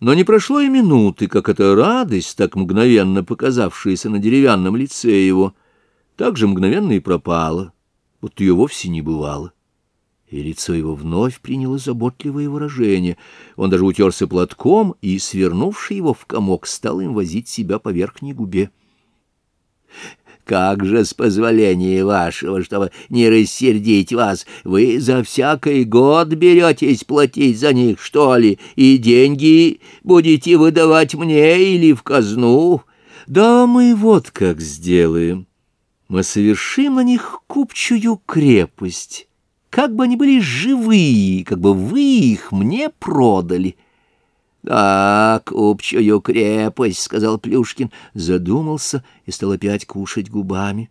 Но не прошло и минуты, как эта радость, так мгновенно показавшаяся на деревянном лице его, так же мгновенно и пропала, вот ее вовсе не бывало. И лицо его вновь приняло заботливое выражение. Он даже утерся платком и, свернувший его в комок, стал им возить себя по верхней губе. Как же, с позволения вашего, чтобы не рассердить вас, вы за всякий год беретесь платить за них, что ли, и деньги будете выдавать мне или в казну? Да мы вот как сделаем. Мы совершим на них купчую крепость, как бы они были живые, как бы вы их мне продали». «Так, общую крепость», — сказал Плюшкин, задумался и стал опять кушать губами.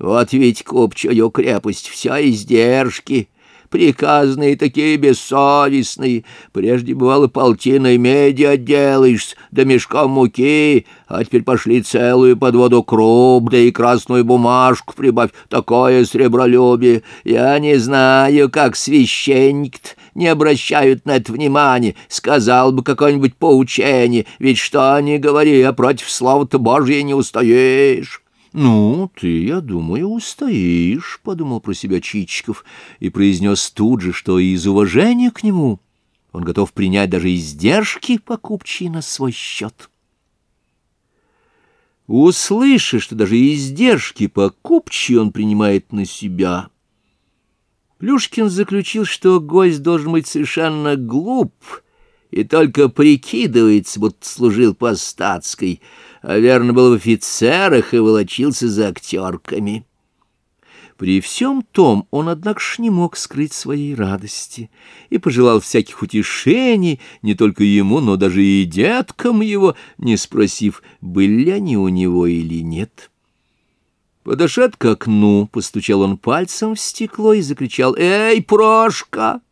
«Вот ведь купчую крепость, вся издержки, приказные такие бессовестные. Прежде, бывало, полтиной меди отделаешься, да мешком муки, а теперь пошли целую подводу круп, да и красную бумажку прибавь, такое сребролюбие. Я не знаю, как священник не обращают на это внимания. Сказал бы какое-нибудь поучение, ведь что ни говори, а против слова-то Божьей не устоишь». «Ну, ты, я думаю, устоишь», — подумал про себя Чичиков и произнес тут же, что из уважения к нему он готов принять даже издержки покупчей на свой счет. Услышав, что даже издержки покупчей он принимает на себя, Плюшкин заключил, что гость должен быть совершенно глуп и только прикидывается, будто служил по статской, а верно был в офицерах и волочился за актерками. При всем том он, однако не мог скрыть своей радости и пожелал всяких утешений не только ему, но даже и деткам его, не спросив, были они у него или нет. Подошед к окну, постучал он пальцем в стекло и закричал «Эй, Прошка!»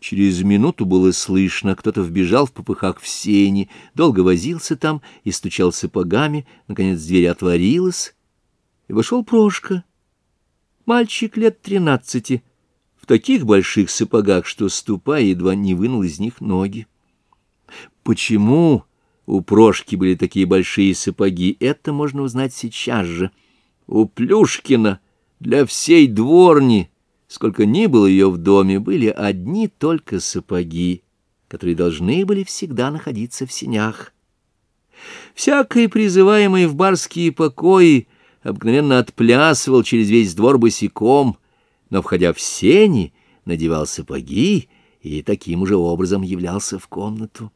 Через минуту было слышно, кто-то вбежал в попыхах в сени, долго возился там и стучал сапогами, наконец дверь отворилась, и вошел Прошка. Мальчик лет тринадцати, в таких больших сапогах, что, ступая, едва не вынул из них ноги. Почему у Прошки были такие большие сапоги, это можно узнать сейчас же — у Плюшкина для всей дворни, сколько ни было ее в доме, были одни только сапоги, которые должны были всегда находиться в сенях. Всякий, призываемый в барские покои, обыкновенно отплясывал через весь двор босиком, но, входя в сени, надевал сапоги и таким же образом являлся в комнату.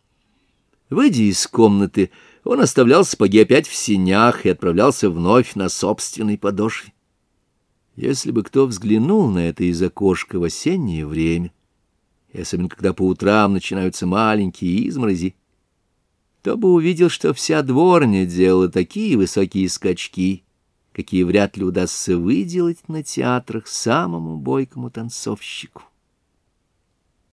Выйдя из комнаты, он оставлял сапоги опять в синях и отправлялся вновь на собственной подошве. Если бы кто взглянул на это из окошка в осеннее время, и особенно когда по утрам начинаются маленькие изморози, то бы увидел, что вся дворня делала такие высокие скачки, какие вряд ли удастся выделать на театрах самому бойкому танцовщику.